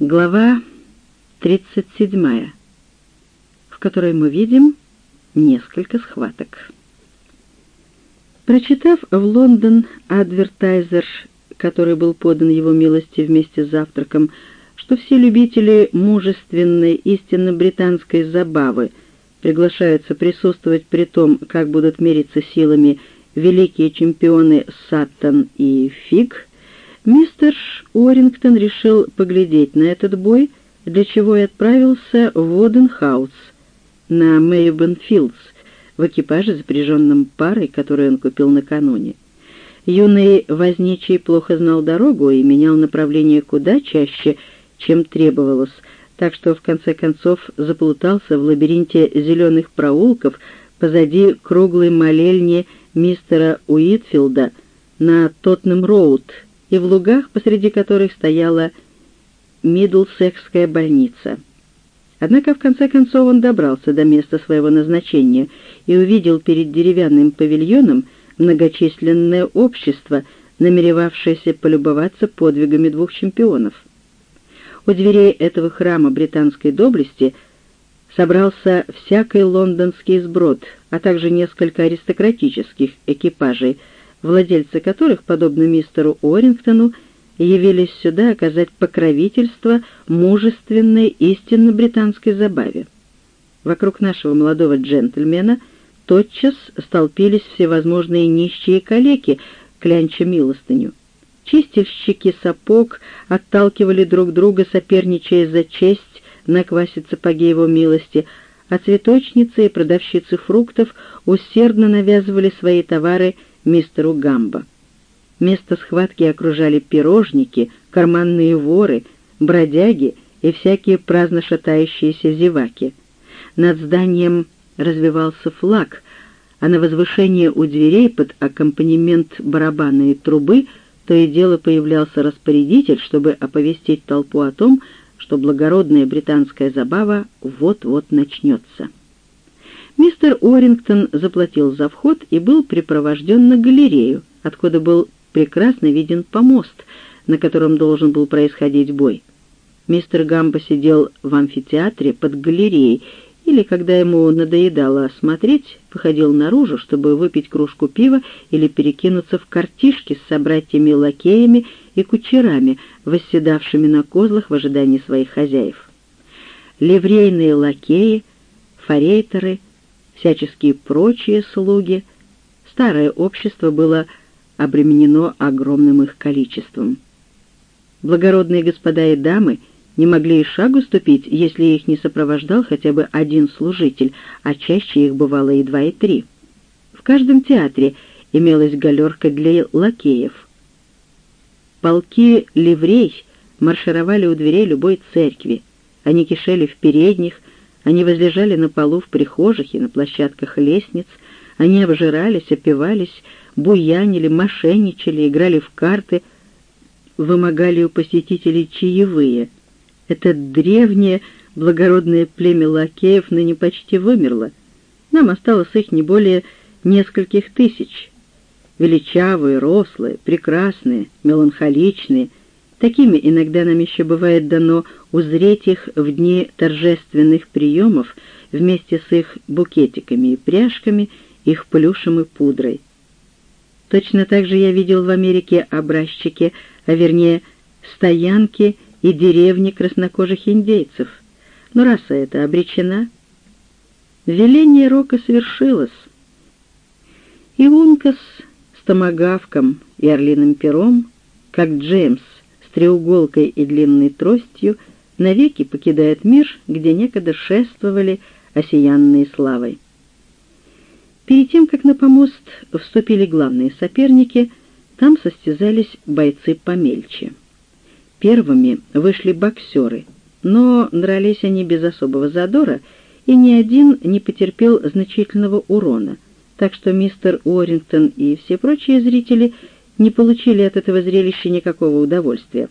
Глава 37, в которой мы видим несколько схваток. Прочитав в Лондон адвертайзер, который был подан его милости вместе с завтраком, что все любители мужественной, истинно британской забавы приглашаются присутствовать при том, как будут мериться силами великие чемпионы Саттон и Фиг, Мистер Уоррингтон решил поглядеть на этот бой, для чего и отправился в Воденхаус на Мэйбен-Филдс в экипаже, запряженном парой, которую он купил накануне. Юный возничий плохо знал дорогу и менял направление куда чаще, чем требовалось, так что в конце концов заплутался в лабиринте зеленых проулков позади круглой молельни мистера Уитфилда на Тотнем-Роуд и в лугах, посреди которых стояла Мидлсекская больница. Однако в конце концов он добрался до места своего назначения и увидел перед деревянным павильоном многочисленное общество, намеревавшееся полюбоваться подвигами двух чемпионов. У дверей этого храма британской доблести собрался всякий лондонский сброд, а также несколько аристократических экипажей — владельцы которых, подобно мистеру Орингтону, явились сюда оказать покровительство мужественной истинно британской забаве. Вокруг нашего молодого джентльмена тотчас столпились всевозможные нищие калеки, клянча милостыню. Чистильщики сапог отталкивали друг друга, соперничая за честь наквасить сапоги его милости, а цветочницы и продавщицы фруктов усердно навязывали свои товары мистеру Гамбо. Место схватки окружали пирожники, карманные воры, бродяги и всякие праздно шатающиеся зеваки. Над зданием развивался флаг, а на возвышении у дверей под аккомпанемент барабана и трубы то и дело появлялся распорядитель, чтобы оповестить толпу о том, что благородная британская забава вот-вот начнется. Мистер Уоррингтон заплатил за вход и был припровожден на галерею, откуда был прекрасно виден помост, на котором должен был происходить бой. Мистер Гамбо сидел в амфитеатре под галереей, или, когда ему надоедало смотреть, выходил наружу, чтобы выпить кружку пива или перекинуться в картишки с собратьями-лакеями и кучерами, восседавшими на козлах в ожидании своих хозяев. Ливрейные лакеи, форейтеры — всяческие прочие слуги, старое общество было обременено огромным их количеством. Благородные господа и дамы не могли и шагу ступить, если их не сопровождал хотя бы один служитель, а чаще их бывало и два, и три. В каждом театре имелась галерка для лакеев. Полки ливрей маршировали у дверей любой церкви. Они кишели в передних, они возлежали на полу в прихожих и на площадках лестниц, они обжирались, опивались, буянили, мошенничали, играли в карты, вымогали у посетителей чаевые. Это древнее благородное племя лакеев ныне почти вымерло. Нам осталось их не более нескольких тысяч. Величавые, рослые, прекрасные, меланхоличные, Такими иногда нам еще бывает дано узреть их в дни торжественных приемов вместе с их букетиками и пряжками, их плюшем и пудрой. Точно так же я видел в Америке образчики, а вернее стоянки и деревни краснокожих индейцев. Но раса эта обречена. Веление Рока свершилось. И Ункас с томагавком и орлиным пером, как Джеймс, треуголкой и длинной тростью навеки покидает мир, где некогда шествовали осиянные славой. Перед тем, как на помост вступили главные соперники, там состязались бойцы помельче. Первыми вышли боксеры, но дрались они без особого задора, и ни один не потерпел значительного урона, так что мистер Уоррингтон и все прочие зрители – не получили от этого зрелища никакого удовольствия.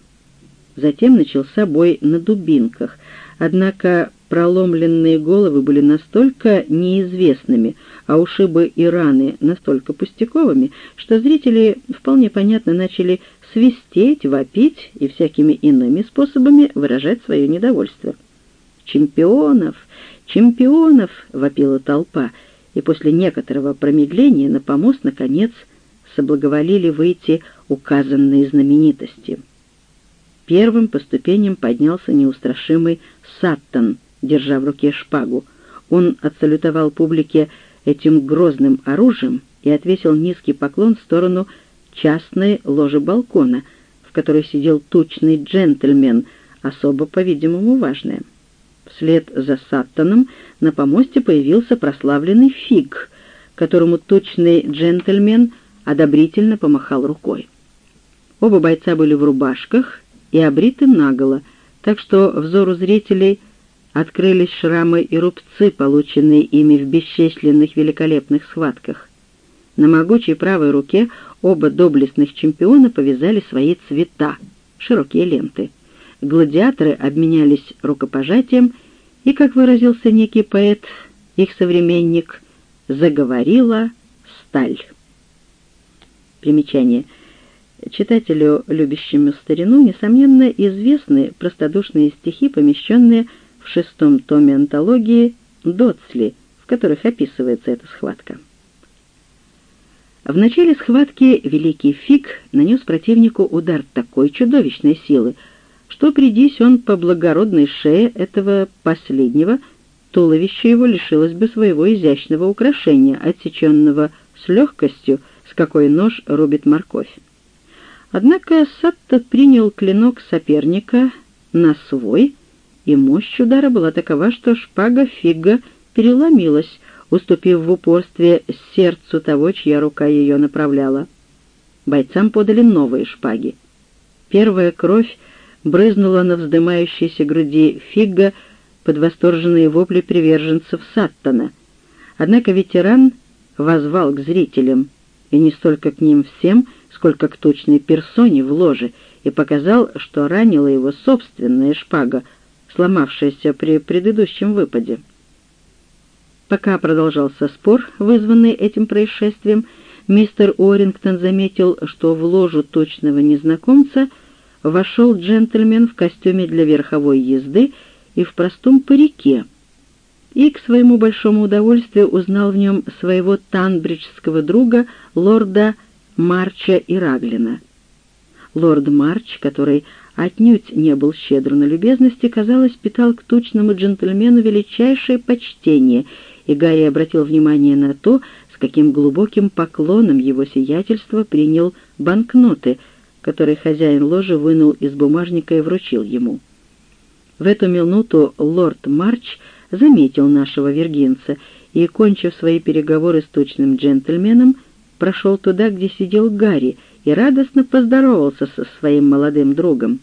Затем начался бой на дубинках, однако проломленные головы были настолько неизвестными, а ушибы и раны настолько пустяковыми, что зрители вполне понятно начали свистеть, вопить и всякими иными способами выражать свое недовольство. «Чемпионов! Чемпионов!» — вопила толпа, и после некоторого промедления на помост, наконец, соблаговолили выйти указанные знаменитости. Первым по ступеням поднялся неустрашимый Саттон, держа в руке шпагу. Он отсалютовал публике этим грозным оружием и отвесил низкий поклон в сторону частной ложи балкона, в которой сидел тучный джентльмен, особо, по-видимому, важное. Вслед за Саттоном на помосте появился прославленный Фиг, которому тучный джентльмен одобрительно помахал рукой. Оба бойца были в рубашках и обриты наголо, так что взору зрителей открылись шрамы и рубцы, полученные ими в бесчисленных великолепных схватках. На могучей правой руке оба доблестных чемпиона повязали свои цвета, широкие ленты. Гладиаторы обменялись рукопожатием, и, как выразился некий поэт, их современник, заговорила сталь. Примечание. Читателю, любящему старину, несомненно, известны простодушные стихи, помещенные в шестом томе антологии «Дотсли», в которых описывается эта схватка. В начале схватки Великий Фиг нанес противнику удар такой чудовищной силы, что, придись он по благородной шее этого последнего, туловище его лишилось бы своего изящного украшения, отсеченного с легкостью, какой нож рубит морковь. Однако Сатта принял клинок соперника на свой, и мощь удара была такова, что шпага Фига переломилась, уступив в упорстве сердцу того, чья рука ее направляла. Бойцам подали новые шпаги. Первая кровь брызнула на вздымающейся груди Фигга под восторженные вопли приверженцев Саттона. Однако ветеран возвал к зрителям, и не столько к ним всем, сколько к точной персоне в ложе, и показал, что ранила его собственная шпага, сломавшаяся при предыдущем выпаде. Пока продолжался спор, вызванный этим происшествием, мистер Уоррингтон заметил, что в ложу точного незнакомца вошел джентльмен в костюме для верховой езды и в простом парике, и, к своему большому удовольствию, узнал в нем своего танбриджского друга, лорда Марча Ираглина. Лорд Марч, который отнюдь не был щедр на любезности, казалось, питал к тучному джентльмену величайшее почтение и Гарри обратил внимание на то, с каким глубоким поклоном его сиятельство принял банкноты, которые хозяин ложи вынул из бумажника и вручил ему. В эту минуту лорд Марч заметил нашего вергинца и, кончив свои переговоры с точным джентльменом, прошел туда, где сидел Гарри, и радостно поздоровался со своим молодым другом.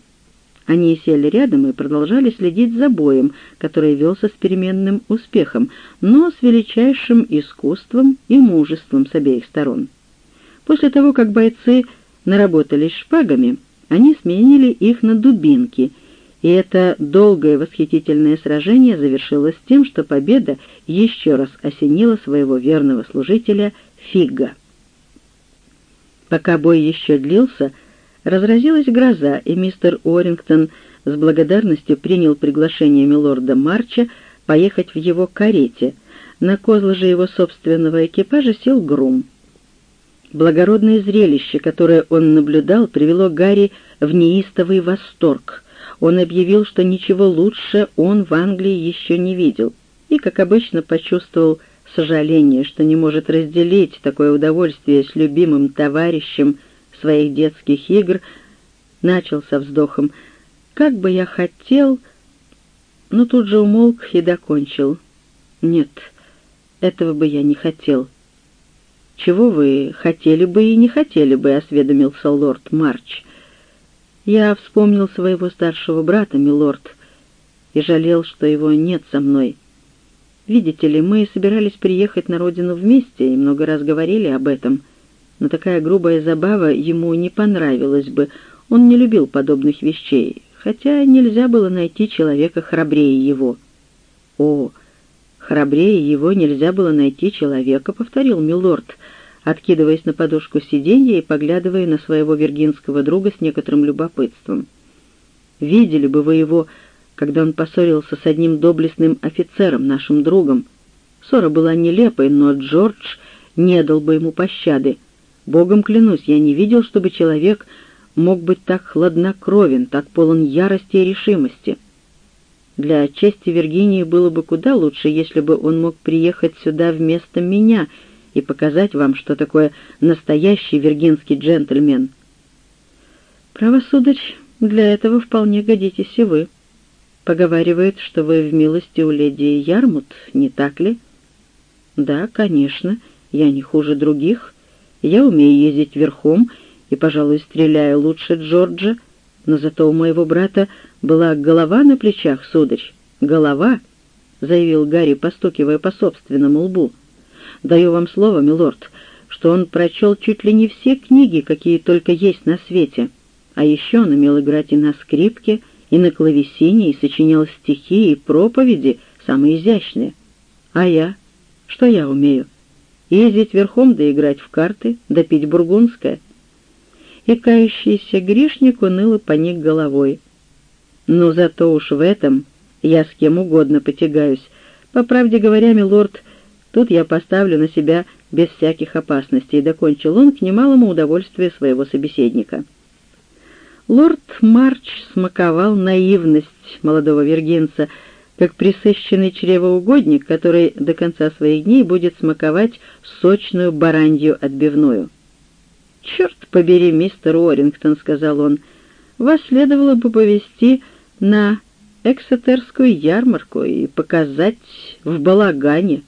Они сели рядом и продолжали следить за боем, который велся с переменным успехом, но с величайшим искусством и мужеством с обеих сторон. После того, как бойцы наработались шпагами, они сменили их на дубинки, и это долгое восхитительное сражение завершилось тем, что победа еще раз осенила своего верного служителя Фигга. Пока бой еще длился, Разразилась гроза, и мистер Уоррингтон с благодарностью принял приглашение милорда Марча поехать в его карете. На козлы же его собственного экипажа сел грум. Благородное зрелище, которое он наблюдал, привело Гарри в неистовый восторг. Он объявил, что ничего лучше он в Англии еще не видел, и, как обычно, почувствовал сожаление, что не может разделить такое удовольствие с любимым товарищем, своих детских игр, начал со вздохом «Как бы я хотел...» но тут же умолк и докончил. «Нет, этого бы я не хотел». «Чего вы хотели бы и не хотели бы?» — осведомился лорд Марч. «Я вспомнил своего старшего брата, милорд, и жалел, что его нет со мной. Видите ли, мы собирались приехать на родину вместе и много раз говорили об этом» но такая грубая забава ему не понравилась бы, он не любил подобных вещей, хотя нельзя было найти человека храбрее его. «О, храбрее его нельзя было найти человека», — повторил милорд, откидываясь на подушку сиденья и поглядывая на своего виргинского друга с некоторым любопытством. «Видели бы вы его, когда он поссорился с одним доблестным офицером, нашим другом. Ссора была нелепой, но Джордж не дал бы ему пощады. Богом клянусь, я не видел, чтобы человек мог быть так хладнокровен, так полон ярости и решимости. Для чести Виргинии было бы куда лучше, если бы он мог приехать сюда вместо меня и показать вам, что такое настоящий виргинский джентльмен. Право, сударь, для этого вполне годитесь и вы. Поговаривает, что вы в милости у леди Ярмут, не так ли? Да, конечно, я не хуже других. Я умею ездить верхом и, пожалуй, стреляю лучше Джорджа, но зато у моего брата была голова на плечах, сударь. Голова, — заявил Гарри, постукивая по собственному лбу. Даю вам слово, милорд, что он прочел чуть ли не все книги, какие только есть на свете. А еще он умел играть и на скрипке, и на клавесине, и сочинял стихи и проповеди, самые изящные. А я? Что я умею? Ездить верхом да играть в карты, да пить бургундское — и кающийся грешник уныло поник головой. «Ну, зато уж в этом я с кем угодно потягаюсь. По правде говоря, милорд, тут я поставлю на себя без всяких опасностей», — докончил он к немалому удовольствию своего собеседника. Лорд Марч смаковал наивность молодого вергинца, как присыщенный чревоугодник, который до конца своих дней будет смаковать сочную баранью отбивную. «Черт побери, мистер Уоррингтон», — сказал он, — «вас следовало бы повести на Эксетерскую ярмарку и показать в балагане.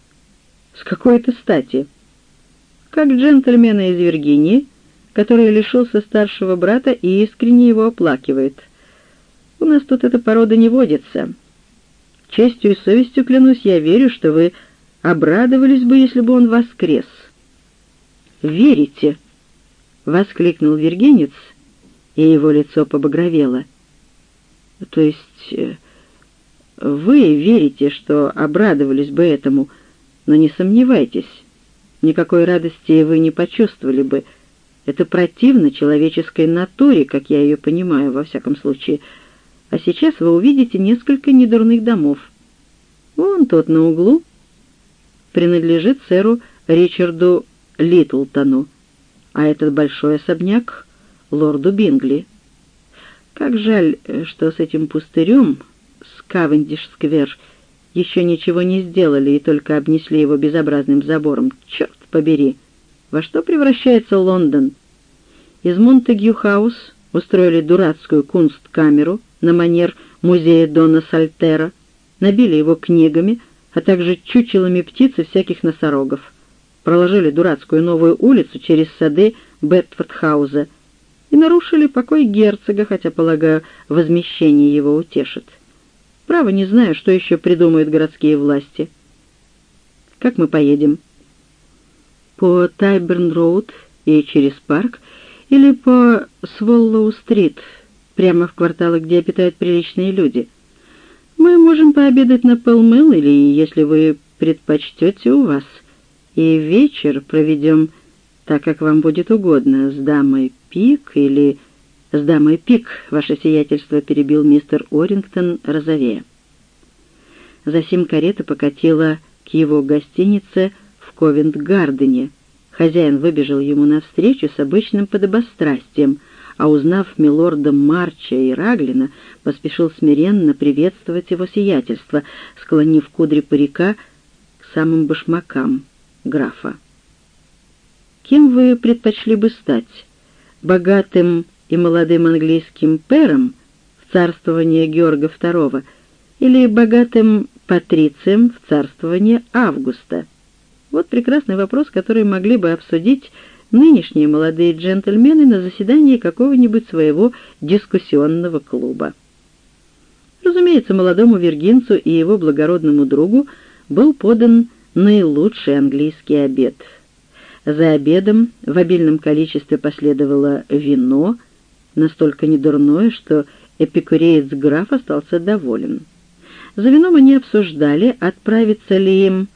С какой-то стати. Как джентльмена из Виргинии, который лишился старшего брата и искренне его оплакивает. У нас тут эта порода не водится. Честью и совестью клянусь, я верю, что вы обрадовались бы, если бы он воскрес. Верите?» — воскликнул Вергенец, и его лицо побагровело. «То есть э, вы верите, что обрадовались бы этому, но не сомневайтесь, никакой радости вы не почувствовали бы. Это противно человеческой натуре, как я ее понимаю, во всяком случае. А сейчас вы увидите несколько недурных домов. Вон тот на углу принадлежит сэру Ричарду Литлтону, а этот большой особняк — лорду Бингли. Как жаль, что с этим пустырем, с Кавендиш-сквер, еще ничего не сделали и только обнесли его безобразным забором. Черт побери! Во что превращается Лондон? Из Монтегью-хаус устроили дурацкую кунсткамеру на манер музея Дона Сальтера, набили его книгами, а также чучелами птиц и всяких носорогов проложили дурацкую новую улицу через сады Бедфорд-хауса и нарушили покой герцога, хотя, полагаю, возмещение его утешит. Право, не знаю, что еще придумают городские власти. Как мы поедем? По Тайберн-роуд и через парк или по Своллоу-стрит, прямо в кварталы, где обитают приличные люди? Мы можем пообедать на Пэлмэл или, если вы предпочтете, у вас — и вечер проведем так, как вам будет угодно, с дамой Пик или с дамой Пик, ваше сиятельство, перебил мистер Орингтон розовея. Засим карета покатила к его гостинице в Ковент-Гардене. Хозяин выбежал ему навстречу с обычным подобострастием, а узнав милорда Марча и Раглина, поспешил смиренно приветствовать его сиятельство, склонив кудри парика к самым башмакам графа. Кем вы предпочли бы стать? Богатым и молодым английским пером в царствование Георга II или богатым патрицием в царствование Августа? Вот прекрасный вопрос, который могли бы обсудить нынешние молодые джентльмены на заседании какого-нибудь своего дискуссионного клуба. Разумеется, молодому виргинцу и его благородному другу был подан наилучший английский обед. За обедом в обильном количестве последовало вино, настолько недурное, что эпикуреец граф остался доволен. За вином они обсуждали, отправиться ли им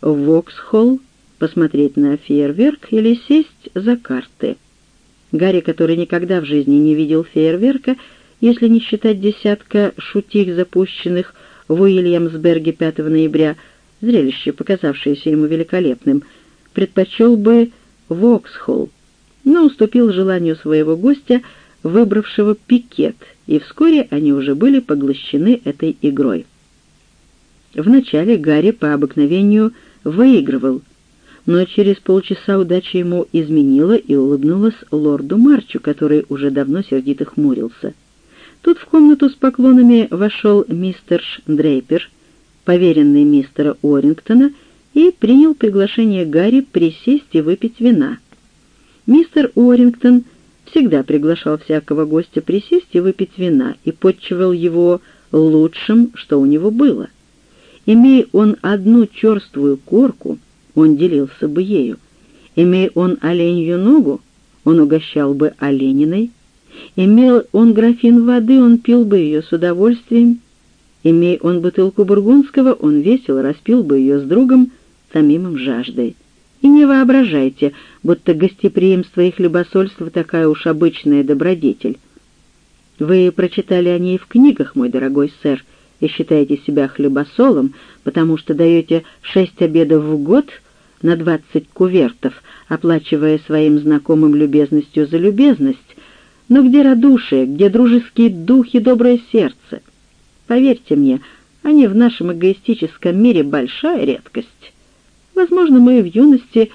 в Воксхолл посмотреть на фейерверк или сесть за карты. Гарри, который никогда в жизни не видел фейерверка, если не считать десятка шутих, запущенных в Уильямсберге 5 ноября, зрелище, показавшееся ему великолепным, предпочел бы Воксхолл, но уступил желанию своего гостя, выбравшего пикет, и вскоре они уже были поглощены этой игрой. Вначале Гарри по обыкновению выигрывал, но через полчаса удача ему изменила и улыбнулась лорду Марчу, который уже давно сердито хмурился. Тут в комнату с поклонами вошел мистер Дрейпер, поверенный мистера Уоррингтона, и принял приглашение Гарри присесть и выпить вина. Мистер Уоррингтон всегда приглашал всякого гостя присесть и выпить вина и подчивал его лучшим, что у него было. Имея он одну черствую корку, он делился бы ею. Имея он оленью ногу, он угощал бы олениной. Имел он графин воды, он пил бы ее с удовольствием. Имея он бутылку бургундского, он весело распил бы ее с другом, томимым жаждой. И не воображайте, будто гостеприимство и хлебосольство такая уж обычная добродетель. Вы прочитали о ней в книгах, мой дорогой сэр, и считаете себя хлебосолом, потому что даете шесть обедов в год на двадцать кувертов, оплачивая своим знакомым любезностью за любезность, но где радушие, где дружеский дух и доброе сердце? Поверьте мне, они в нашем эгоистическом мире большая редкость. Возможно, мы в юности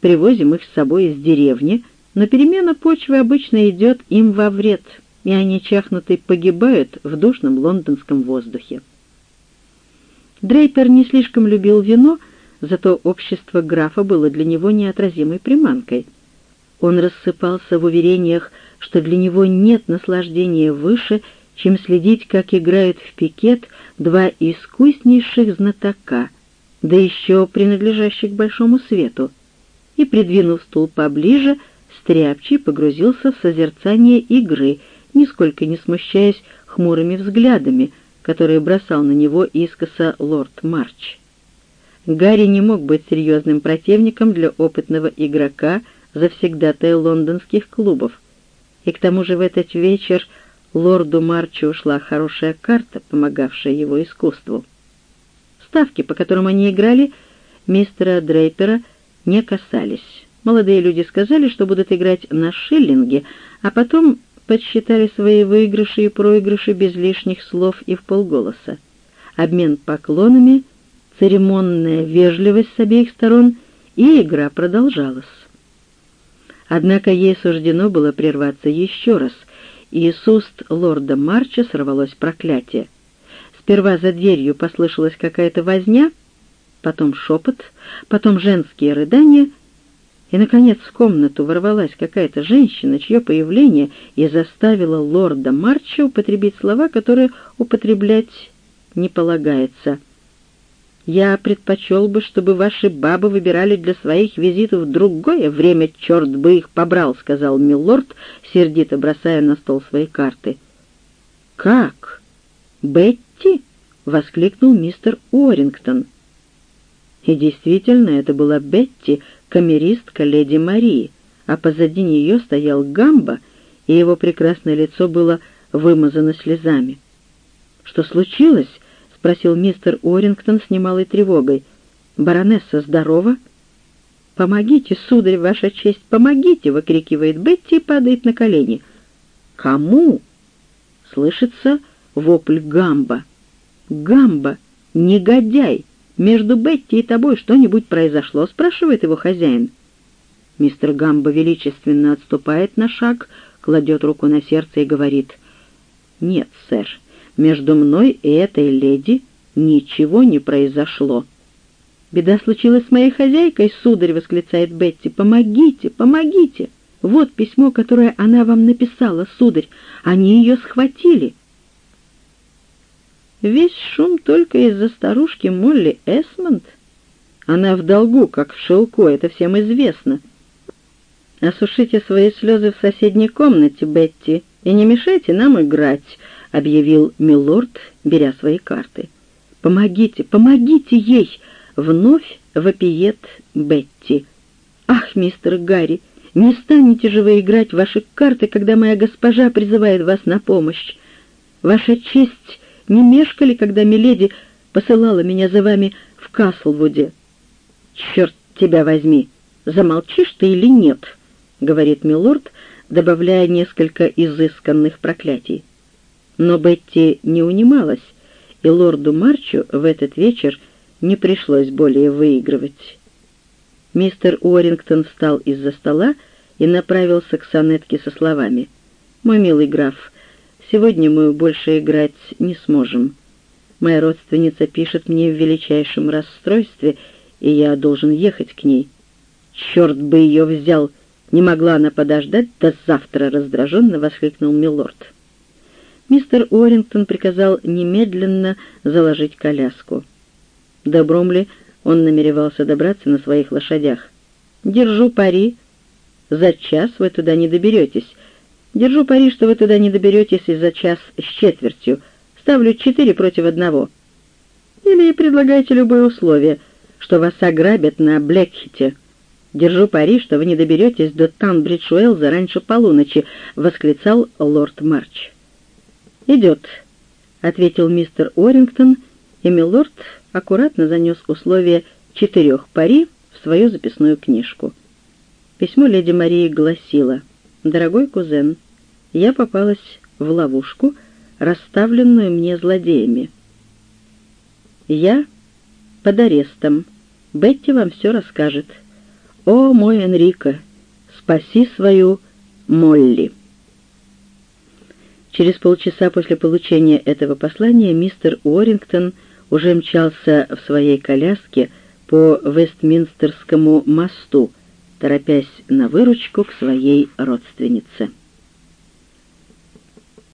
привозим их с собой из деревни, но перемена почвы обычно идет им во вред, и они чахнуты погибают в душном лондонском воздухе. Дрейпер не слишком любил вино, зато общество графа было для него неотразимой приманкой. Он рассыпался в уверениях, что для него нет наслаждения выше, чем следить, как играют в пикет два искуснейших знатока, да еще принадлежащих большому свету, и, придвинув стул поближе, Стряпчий погрузился в созерцание игры, нисколько не смущаясь хмурыми взглядами, которые бросал на него искоса лорд Марч. Гарри не мог быть серьезным противником для опытного игрока завсегдатая лондонских клубов, и к тому же в этот вечер лорду Марчу ушла хорошая карта, помогавшая его искусству. Ставки, по которым они играли, мистера Дрейпера не касались. Молодые люди сказали, что будут играть на шиллинге, а потом подсчитали свои выигрыши и проигрыши без лишних слов и в полголоса. Обмен поклонами, церемонная вежливость с обеих сторон, и игра продолжалась. Однако ей суждено было прерваться еще раз, и из уст лорда Марча сорвалось проклятие. Сперва за дверью послышалась какая-то возня, потом шепот, потом женские рыдания, и, наконец, в комнату ворвалась какая-то женщина, чье появление и заставило лорда Марча употребить слова, которые употреблять не полагается — я предпочел бы, чтобы ваши бабы выбирали для своих визитов другое время, черт бы их побрал», — сказал милорд, сердито бросая на стол свои карты. «Как? Бетти?» — воскликнул мистер Уоррингтон. И действительно, это была Бетти, камеристка леди Марии, а позади нее стоял Гамба, и его прекрасное лицо было вымазано слезами. «Что случилось?» — спросил мистер Уоррингтон с немалой тревогой. «Баронесса здорова?» «Помогите, сударь, ваша честь, помогите!» — выкрикивает Бетти и падает на колени. «Кому?» — слышится вопль Гамба. «Гамба! Негодяй! Между Бетти и тобой что-нибудь произошло?» — спрашивает его хозяин. Мистер Гамба величественно отступает на шаг, кладет руку на сердце и говорит. «Нет, сэр, между мной и этой леди ничего не произошло». «Беда случилась с моей хозяйкой, сударь!» — восклицает Бетти. «Помогите, помогите! Вот письмо, которое она вам написала, сударь. Они ее схватили!» Весь шум только из-за старушки Молли Эсмонд. Она в долгу, как в шелку, это всем известно. «Осушите свои слезы в соседней комнате, Бетти, и не мешайте нам играть», — объявил милорд, беря свои карты. «Помогите, помогите ей!» — вновь вопиет Бетти. «Ах, мистер Гарри, не станете же вы играть в ваши карты, когда моя госпожа призывает вас на помощь? Ваша честь не мешкали, когда Миледи посылала меня за вами в Каслвуде?» «Черт тебя возьми! Замолчишь ты или нет?» — говорит милорд, добавляя несколько изысканных проклятий. Но Бетти не унималась, и лорду Марчу в этот вечер не пришлось более выигрывать. Мистер Уоррингтон встал из-за стола и направился к сонетке со словами. «Мой милый граф, сегодня мы больше играть не сможем. Моя родственница пишет мне в величайшем расстройстве, и я должен ехать к ней. Черт бы ее взял! Не могла она подождать до завтра!» — раздраженно воскликнул милорд. Мистер Уоррингтон приказал немедленно заложить коляску. До Бромли он намеревался добраться на своих лошадях. «Держу пари. За час вы туда не доберетесь. Держу пари, что вы туда не доберетесь и за час с четвертью. Ставлю четыре против одного. Или предлагайте любое условие, что вас ограбят на Блэкхите. Держу пари, что вы не доберетесь до Танбридж-Уэллза раньше полуночи», — восклицал лорд Марч. «Идет», — ответил мистер Орингтон, и милорд аккуратно занес условия четырех пари в свою записную книжку. Письмо леди Марии гласило «Дорогой кузен, я попалась в ловушку, расставленную мне злодеями. Я под арестом. Бетти вам все расскажет. О, мой Энрико, спаси свою Молли». Через полчаса после получения этого послания мистер Уоррингтон уже мчался в своей коляске по Вестминстерскому мосту, торопясь на выручку к своей родственнице.